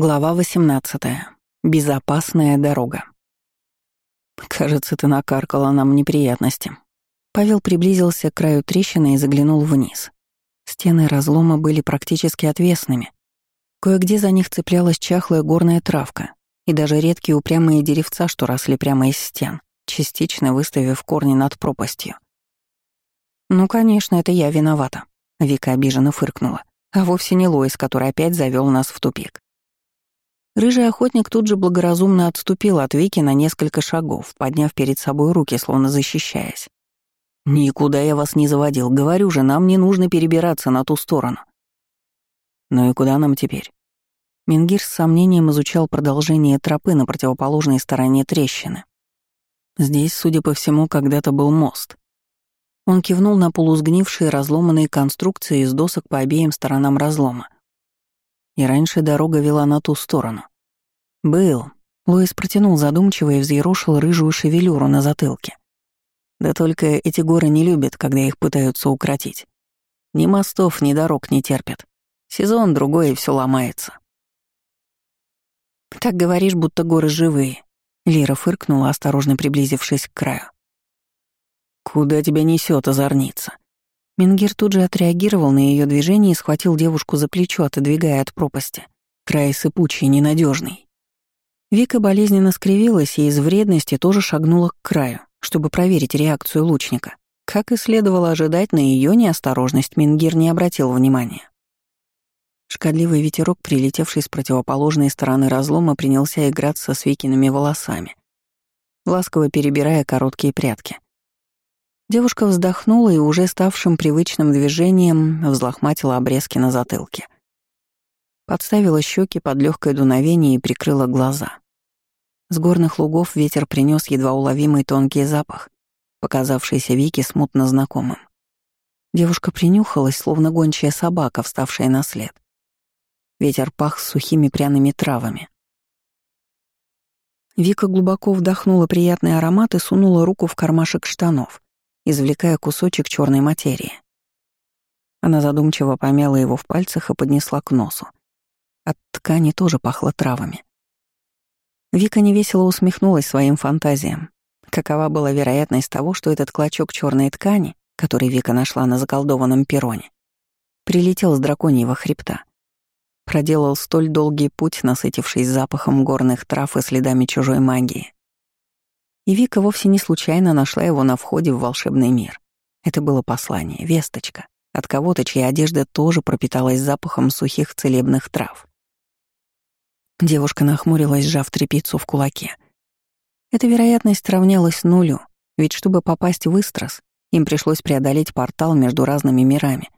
Глава 18. Безопасная дорога. «Кажется, ты накаркала нам неприятности». Павел приблизился к краю трещины и заглянул вниз. Стены разлома были практически отвесными. Кое-где за них цеплялась чахлая горная травка и даже редкие упрямые деревца, что росли прямо из стен, частично выставив корни над пропастью. «Ну, конечно, это я виновата», — Вика обиженно фыркнула, а вовсе не Лоис, который опять завел нас в тупик. Рыжий охотник тут же благоразумно отступил от Вики на несколько шагов, подняв перед собой руки, словно защищаясь. «Никуда я вас не заводил. Говорю же, нам не нужно перебираться на ту сторону». «Ну и куда нам теперь?» Мингир с сомнением изучал продолжение тропы на противоположной стороне трещины. Здесь, судя по всему, когда-то был мост. Он кивнул на полусгнившие разломанные конструкции из досок по обеим сторонам разлома. И раньше дорога вела на ту сторону. «Был». Луис протянул задумчиво и взъерошил рыжую шевелюру на затылке. Да только эти горы не любят, когда их пытаются укротить. Ни мостов, ни дорог не терпят. Сезон другой, и все ломается. «Так говоришь, будто горы живые», — Лира фыркнула, осторожно приблизившись к краю. «Куда тебя несет, озорница?» Мингир тут же отреагировал на ее движение и схватил девушку за плечо, отодвигая от пропасти. Край сыпучий, ненадежный. Вика болезненно скривилась и из вредности тоже шагнула к краю, чтобы проверить реакцию лучника. Как и следовало ожидать, на ее неосторожность Мингир не обратил внимания. Шкодливый ветерок, прилетевший с противоположной стороны разлома, принялся играться с Викиными волосами, ласково перебирая короткие прядки. Девушка вздохнула и уже ставшим привычным движением взлохматила обрезки на затылке. Подставила щеки под легкое дуновение и прикрыла глаза. С горных лугов ветер принес едва уловимый тонкий запах, показавшийся Вике смутно знакомым. Девушка принюхалась, словно гончая собака, вставшая на след. Ветер пах сухими пряными травами. Вика глубоко вдохнула приятный аромат и сунула руку в кармашек штанов извлекая кусочек черной материи. Она задумчиво помяла его в пальцах и поднесла к носу. От ткани тоже пахло травами. Вика невесело усмехнулась своим фантазиям. Какова была вероятность того, что этот клочок черной ткани, который Вика нашла на заколдованном перроне, прилетел с драконьего хребта, проделал столь долгий путь, насытившись запахом горных трав и следами чужой магии. И Вика вовсе не случайно нашла его на входе в волшебный мир. Это было послание, весточка, от кого-то, чья одежда тоже пропиталась запахом сухих целебных трав. Девушка нахмурилась, сжав трепицу в кулаке. Эта вероятность равнялась нулю, ведь чтобы попасть в Истрос, им пришлось преодолеть портал между разными мирами.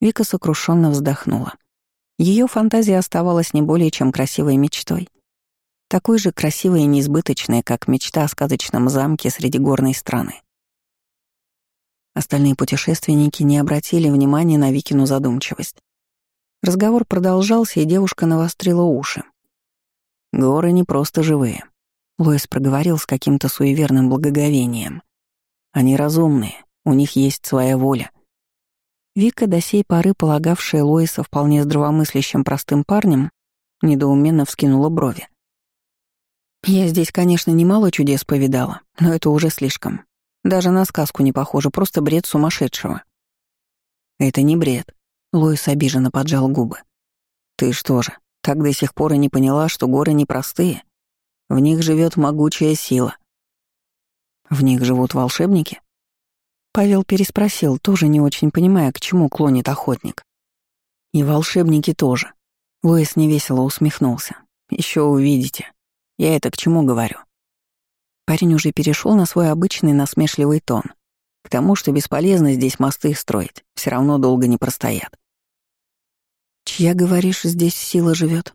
Вика сокрушенно вздохнула. Ее фантазия оставалась не более чем красивой мечтой такой же красивой и неизбыточной, как мечта о сказочном замке среди горной страны. Остальные путешественники не обратили внимания на Викину задумчивость. Разговор продолжался, и девушка навострила уши. «Горы не просто живые», — Лоис проговорил с каким-то суеверным благоговением. «Они разумные, у них есть своя воля». Вика, до сей поры полагавшая Лоиса вполне здравомыслящим простым парнем, недоуменно вскинула брови. Я здесь, конечно, немало чудес повидала, но это уже слишком. Даже на сказку не похоже, просто бред сумасшедшего. Это не бред. Лоис обиженно поджал губы. Ты что же, так до сих пор и не поняла, что горы непростые? В них живет могучая сила. В них живут волшебники? Павел переспросил, тоже не очень понимая, к чему клонит охотник. И волшебники тоже. Лоис невесело усмехнулся. Еще увидите. Я это к чему говорю? Парень уже перешел на свой обычный насмешливый тон. К тому, что бесполезно здесь мосты строить, все равно долго не простоят. Чья, говоришь, здесь сила живет?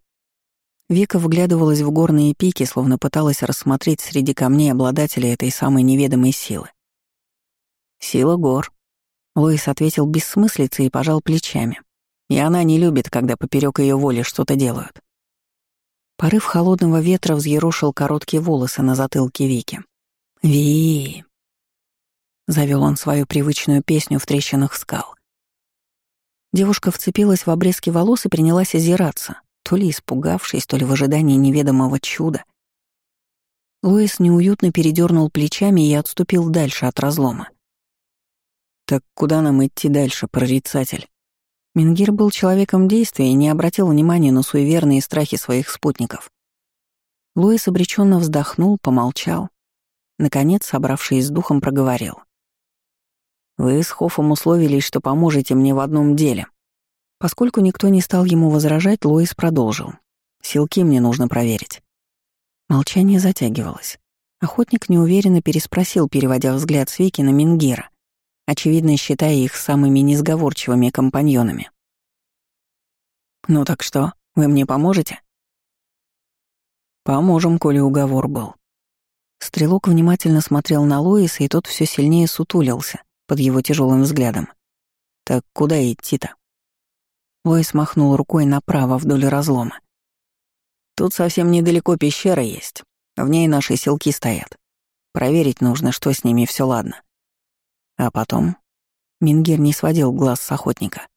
Вика вглядывалась в горные пики, словно пыталась рассмотреть среди камней обладателя этой самой неведомой силы. «Сила гор», — Луис ответил бессмыслицей и пожал плечами. «И она не любит, когда поперек ее воли что-то делают. Порыв холодного ветра взъерошил короткие волосы на затылке Вики. ви Завел он свою привычную песню в трещинах скал. Девушка вцепилась в обрезки волос и принялась озираться, то ли испугавшись, то ли в ожидании неведомого чуда. Луис неуютно передернул плечами и отступил дальше от разлома. «Так куда нам идти дальше, прорицатель?» Мингир был человеком действия и не обратил внимания на суеверные страхи своих спутников. Луис обреченно вздохнул, помолчал. Наконец, собравшись с духом, проговорил. «Вы с Хофом условились, что поможете мне в одном деле». Поскольку никто не стал ему возражать, Луис продолжил. «Силки мне нужно проверить». Молчание затягивалось. Охотник неуверенно переспросил, переводя взгляд с Вики на Мингира очевидно считая их самыми несговорчивыми компаньонами. «Ну так что, вы мне поможете?» «Поможем, коли уговор был». Стрелок внимательно смотрел на Луиса, и тот все сильнее сутулился под его тяжелым взглядом. «Так куда идти-то?» Луис махнул рукой направо вдоль разлома. «Тут совсем недалеко пещера есть. В ней наши селки стоят. Проверить нужно, что с ними все ладно. А потом... Мингир не сводил глаз с охотника.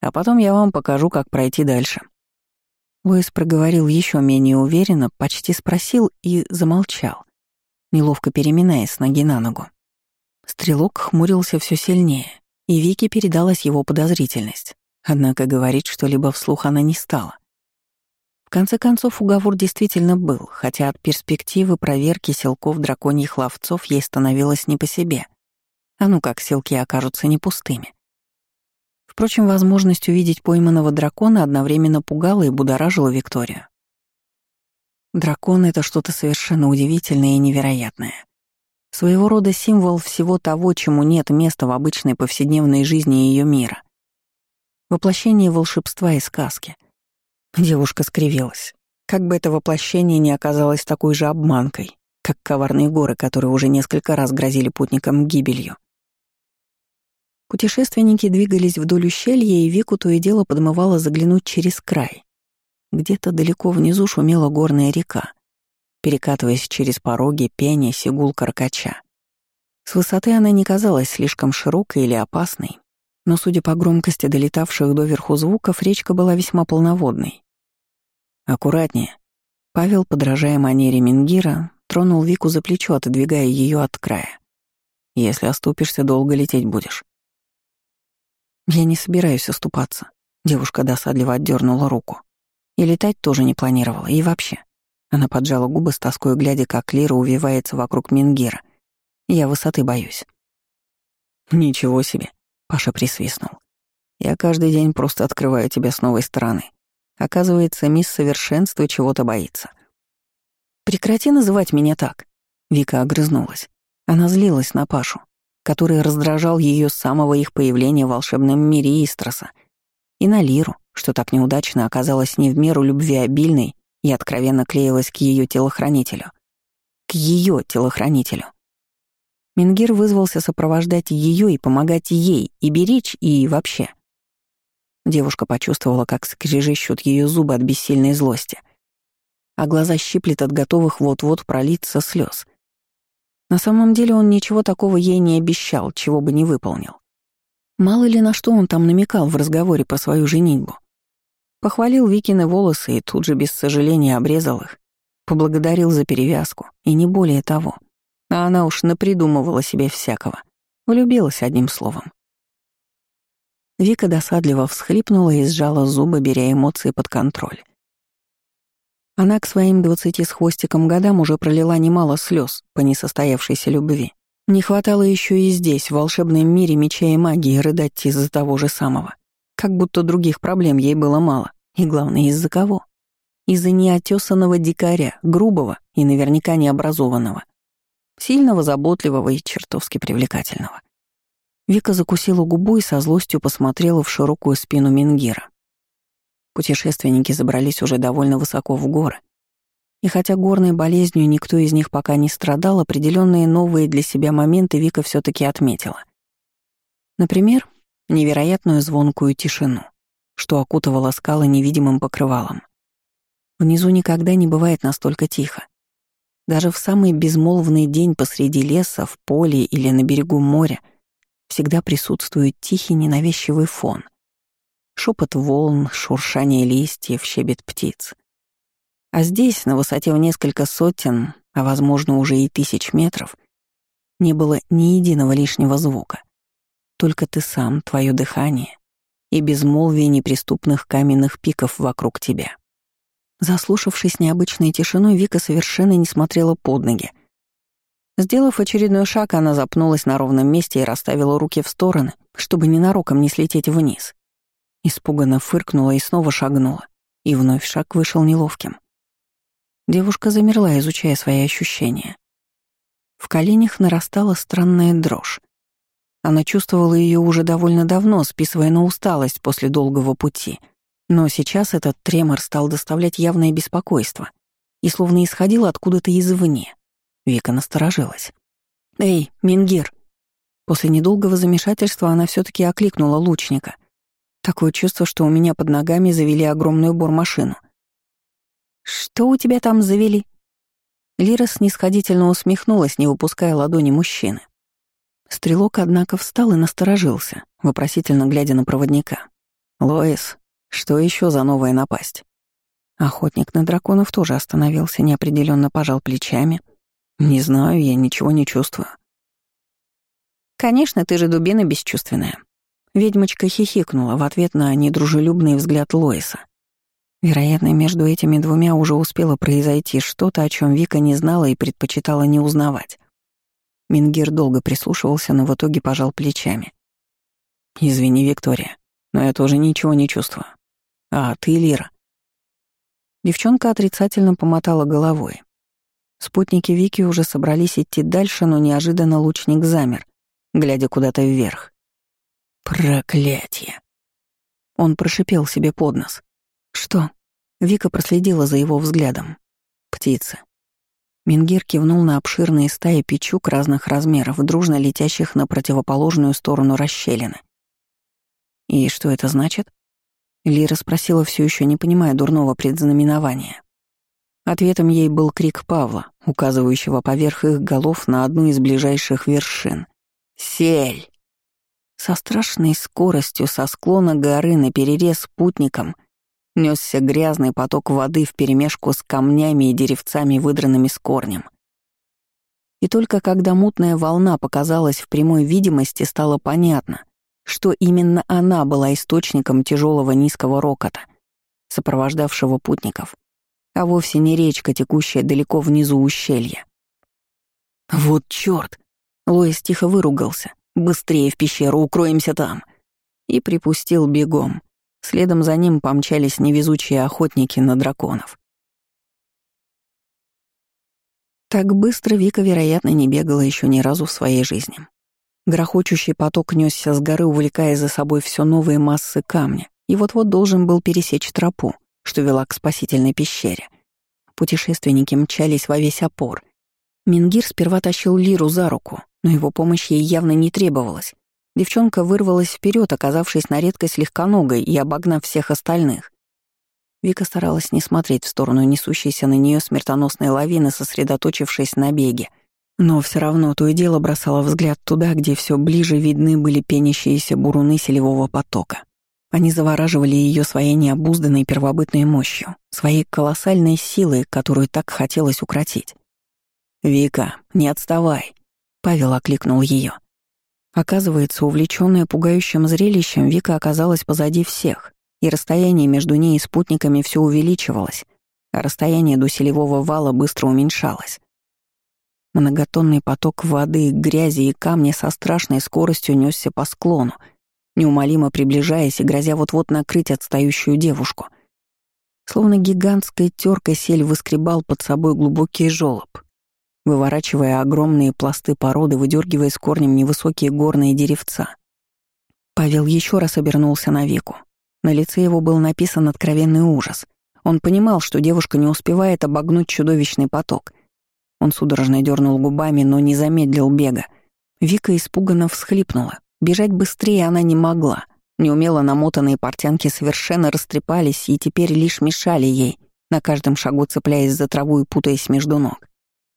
А потом я вам покажу, как пройти дальше. Луис проговорил еще менее уверенно, почти спросил и замолчал, неловко переминаясь с ноги на ногу. Стрелок хмурился все сильнее, и Вике передалась его подозрительность. Однако говорить что-либо вслух она не стала. В конце концов, уговор действительно был, хотя от перспективы проверки селков драконьих ловцов ей становилось не по себе. А ну как селки окажутся не пустыми. Впрочем, возможность увидеть пойманного дракона одновременно пугала и будоражила Викторию. Дракон — это что-то совершенно удивительное и невероятное. Своего рода символ всего того, чему нет места в обычной повседневной жизни ее мира. Воплощение волшебства и сказки. Девушка скривилась. Как бы это воплощение не оказалось такой же обманкой, как коварные горы, которые уже несколько раз грозили путникам гибелью. Путешественники двигались вдоль ущелья, и Вику то и дело подмывало заглянуть через край. Где-то далеко внизу шумела горная река, перекатываясь через пороги, пения, сигул каркача. С высоты она не казалась слишком широкой или опасной, но, судя по громкости долетавших доверху звуков, речка была весьма полноводной. «Аккуратнее». Павел, подражая манере Мингира, тронул Вику за плечо, отодвигая ее от края. «Если оступишься, долго лететь будешь». Я не собираюсь оступаться. Девушка досадливо отдернула руку. И летать тоже не планировала, и вообще. Она поджала губы с тоской, глядя, как Лира увивается вокруг Мингира. Я высоты боюсь. «Ничего себе», — Паша присвистнул. «Я каждый день просто открываю тебя с новой стороны. Оказывается, мисс Совершенство чего-то боится». «Прекрати называть меня так», — Вика огрызнулась. Она злилась на Пашу, который раздражал ее с самого их появления в волшебном мире Истроса, и на Лиру, что так неудачно оказалась не в меру любвеобильной и откровенно клеилась к ее телохранителю. К ее телохранителю. Мингир вызвался сопровождать ее и помогать ей, и беречь, и вообще. Девушка почувствовала, как скрежещут ее зубы от бессильной злости, а глаза щиплет от готовых вот-вот пролиться слез — на самом деле он ничего такого ей не обещал, чего бы не выполнил. Мало ли на что он там намекал в разговоре про свою женитьбу. Похвалил Викины волосы и тут же без сожаления обрезал их. Поблагодарил за перевязку, и не более того. А она уж напридумывала себе всякого. Влюбилась одним словом. Вика досадливо всхлипнула и сжала зубы, беря эмоции под контроль. Она к своим двадцати с хвостиком годам уже пролила немало слез по несостоявшейся любви. Не хватало еще и здесь, в волшебном мире меча и магии, рыдать из-за того же самого. Как будто других проблем ей было мало. И главное, из-за кого? Из-за неотесанного дикаря, грубого и наверняка необразованного. Сильного, заботливого и чертовски привлекательного. Вика закусила губу и со злостью посмотрела в широкую спину Мингира. Путешественники забрались уже довольно высоко в горы. И хотя горной болезнью никто из них пока не страдал, определенные новые для себя моменты Вика все таки отметила. Например, невероятную звонкую тишину, что окутывала скалы невидимым покрывалом. Внизу никогда не бывает настолько тихо. Даже в самый безмолвный день посреди леса, в поле или на берегу моря всегда присутствует тихий ненавязчивый фон, Шепот волн, шуршание листьев, щебет птиц. А здесь, на высоте в несколько сотен, а возможно уже и тысяч метров, не было ни единого лишнего звука. Только ты сам, твое дыхание и безмолвие неприступных каменных пиков вокруг тебя. Заслушавшись необычной тишиной, Вика совершенно не смотрела под ноги. Сделав очередной шаг, она запнулась на ровном месте и расставила руки в стороны, чтобы ненароком не слететь вниз. Испуганно фыркнула и снова шагнула, и вновь шаг вышел неловким. Девушка замерла, изучая свои ощущения. В коленях нарастала странная дрожь. Она чувствовала ее уже довольно давно, списывая на усталость после долгого пути. Но сейчас этот тремор стал доставлять явное беспокойство и словно исходил откуда-то извне. Вика насторожилась. «Эй, Мингир!» После недолгого замешательства она все таки окликнула лучника, Такое чувство, что у меня под ногами завели огромную бормашину. «Что у тебя там завели?» Лира снисходительно усмехнулась, не выпуская ладони мужчины. Стрелок, однако, встал и насторожился, вопросительно глядя на проводника. «Лоис, что еще за новая напасть?» Охотник на драконов тоже остановился, неопределенно пожал плечами. «Не знаю, я ничего не чувствую». «Конечно, ты же дубина бесчувственная. Ведьмочка хихикнула в ответ на недружелюбный взгляд Лоиса. Вероятно, между этими двумя уже успело произойти что-то, о чем Вика не знала и предпочитала не узнавать. Мингир долго прислушивался, но в итоге пожал плечами. «Извини, Виктория, но я тоже ничего не чувствую. А ты, Лира?» Девчонка отрицательно помотала головой. Спутники Вики уже собрались идти дальше, но неожиданно лучник замер, глядя куда-то вверх. Проклятие. Он прошипел себе под нос. Что? Вика проследила за его взглядом. Птицы. Мингир кивнул на обширные стаи печук разных размеров, дружно летящих на противоположную сторону расщелины. «И что это значит?» Лира спросила, все еще не понимая дурного предзнаменования. Ответом ей был крик Павла, указывающего поверх их голов на одну из ближайших вершин. «Сель!» Со страшной скоростью со склона горы на перерез спутником несся грязный поток воды вперемешку с камнями и деревцами, выдранными с корнем. И только когда мутная волна показалась в прямой видимости, стало понятно, что именно она была источником тяжелого низкого рокота, сопровождавшего путников, а вовсе не речка, текущая далеко внизу ущелья. «Вот чёрт!» — Лоис тихо выругался, Быстрее в пещеру, укроемся там!» И припустил бегом. Следом за ним помчались невезучие охотники на драконов. Так быстро Вика, вероятно, не бегала еще ни разу в своей жизни. Грохочущий поток несся с горы, увлекая за собой все новые массы камня, и вот-вот должен был пересечь тропу, что вела к спасительной пещере. Путешественники мчались во весь опор. Мингир сперва тащил Лиру за руку, но его помощь ей явно не требовалась. Девчонка вырвалась вперед, оказавшись на редкость легконогой и обогнав всех остальных. Вика старалась не смотреть в сторону несущейся на нее смертоносной лавины, сосредоточившись на беге. Но все равно то и дело бросала взгляд туда, где все ближе видны были пенящиеся буруны селевого потока. Они завораживали ее своей необузданной первобытной мощью, своей колоссальной силой, которую так хотелось укротить. «Вика, не отставай!» Павел окликнул ее. Оказывается, увлечённая пугающим зрелищем, Вика оказалась позади всех, и расстояние между ней и спутниками все увеличивалось, а расстояние до селевого вала быстро уменьшалось. Многотонный поток воды, грязи и камня со страшной скоростью несся по склону, неумолимо приближаясь и грозя вот-вот накрыть отстающую девушку. Словно гигантской теркой сель выскребал под собой глубокий жёлоб, выворачивая огромные пласты породы, выдергивая с корнем невысокие горные деревца. Павел еще раз обернулся на Вику. На лице его был написан откровенный ужас. Он понимал, что девушка не успевает обогнуть чудовищный поток. Он судорожно дернул губами, но не замедлил бега. Вика испуганно всхлипнула. Бежать быстрее она не могла. Неумело намотанные портянки совершенно растрепались и теперь лишь мешали ей, на каждом шагу цепляясь за траву и путаясь между ног.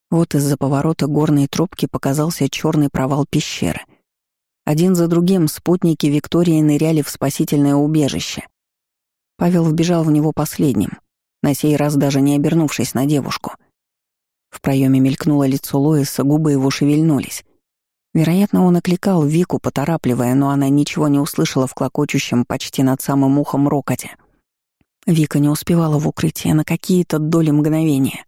Вот из-за поворота горной тропки показался черный провал пещеры. Один за другим спутники Виктории ныряли в спасительное убежище. Павел вбежал в него последним, на сей раз даже не обернувшись на девушку. В проеме мелькнуло лицо Лоиса, губы его шевельнулись. Вероятно, он окликал Вику, поторапливая, но она ничего не услышала в клокочущем почти над самым ухом рокоте. Вика не успевала в укрытие на какие-то доли мгновения.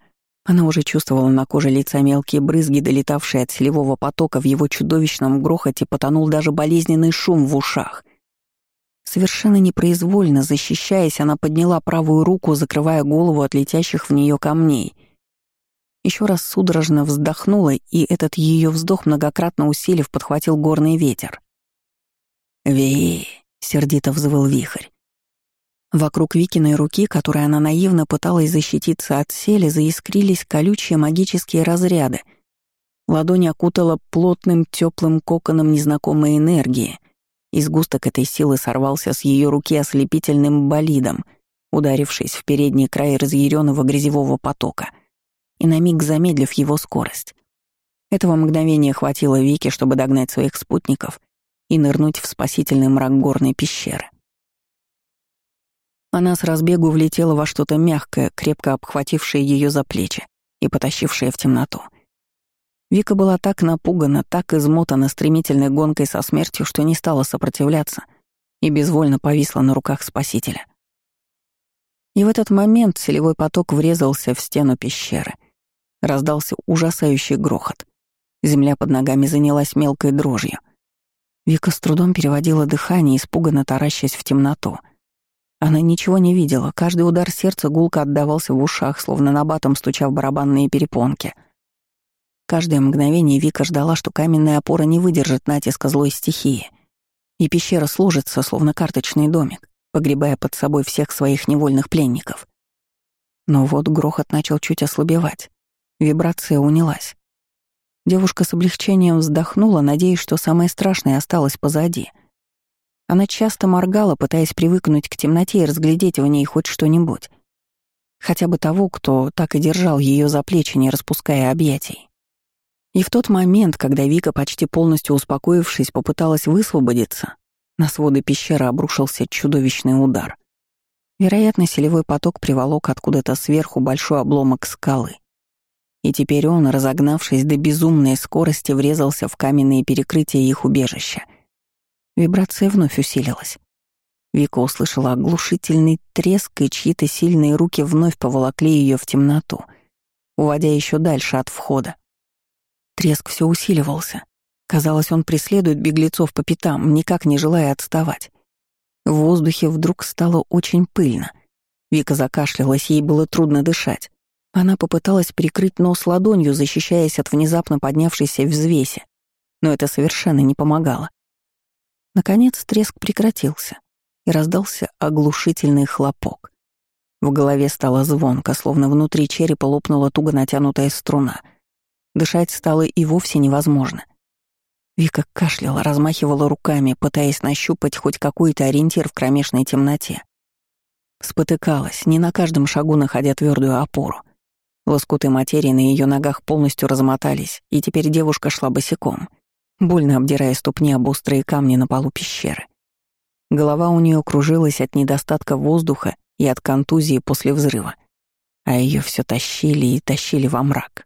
Она уже чувствовала на коже лица мелкие брызги, долетавшие от селевого потока в его чудовищном грохоте, потонул даже болезненный шум в ушах. Совершенно непроизвольно, защищаясь, она подняла правую руку, закрывая голову от летящих в нее камней. Еще раз судорожно вздохнула, и этот ее вздох, многократно усилив, подхватил горный ветер. «Ви!» — сердито взвыл вихрь. Вокруг Викиной руки, которой она наивно пыталась защититься от сели, заискрились колючие магические разряды. Ладонь окутала плотным теплым коконом незнакомой энергии — и сгусток этой силы сорвался с ее руки ослепительным болидом, ударившись в передний край разъяренного грязевого потока и на миг замедлив его скорость. Этого мгновения хватило Вики, чтобы догнать своих спутников и нырнуть в спасительный мрак горной пещеры. Она с разбегу влетела во что-то мягкое, крепко обхватившее ее за плечи и потащившее в темноту — Вика была так напугана, так измотана стремительной гонкой со смертью, что не стала сопротивляться и безвольно повисла на руках спасителя. И в этот момент селевой поток врезался в стену пещеры. Раздался ужасающий грохот. Земля под ногами занялась мелкой дрожью. Вика с трудом переводила дыхание, испуганно таращась в темноту. Она ничего не видела, каждый удар сердца гулко отдавался в ушах, словно на батом стуча в барабанные перепонки — Каждое мгновение Вика ждала, что каменная опора не выдержит натиска злой стихии, и пещера сложится, словно карточный домик, погребая под собой всех своих невольных пленников. Но вот грохот начал чуть ослабевать. Вибрация унялась. Девушка с облегчением вздохнула, надеясь, что самое страшное осталось позади. Она часто моргала, пытаясь привыкнуть к темноте и разглядеть в ней хоть что-нибудь. Хотя бы того, кто так и держал ее за плечи, не распуская объятий. И в тот момент, когда Вика, почти полностью успокоившись, попыталась высвободиться, на своды пещеры обрушился чудовищный удар. Вероятно, селевой поток приволок откуда-то сверху большой обломок скалы. И теперь он, разогнавшись до безумной скорости, врезался в каменные перекрытия их убежища. Вибрация вновь усилилась. Вика услышала оглушительный треск, и чьи-то сильные руки вновь поволокли ее в темноту, уводя еще дальше от входа. Треск все усиливался. Казалось, он преследует беглецов по пятам, никак не желая отставать. В воздухе вдруг стало очень пыльно. Вика закашлялась, ей было трудно дышать. Она попыталась прикрыть нос ладонью, защищаясь от внезапно поднявшейся взвеси, но это совершенно не помогало. Наконец треск прекратился, и раздался оглушительный хлопок. В голове стало звонко, словно внутри черепа лопнула туго натянутая струна — Дышать стало и вовсе невозможно. Вика кашляла, размахивала руками, пытаясь нащупать хоть какой-то ориентир в кромешной темноте. Спотыкалась, не на каждом шагу находя твердую опору. Лоскуты материи на ее ногах полностью размотались, и теперь девушка шла босиком, больно обдирая ступни об острые камни на полу пещеры. Голова у нее кружилась от недостатка воздуха и от контузии после взрыва, а ее все тащили и тащили во мрак.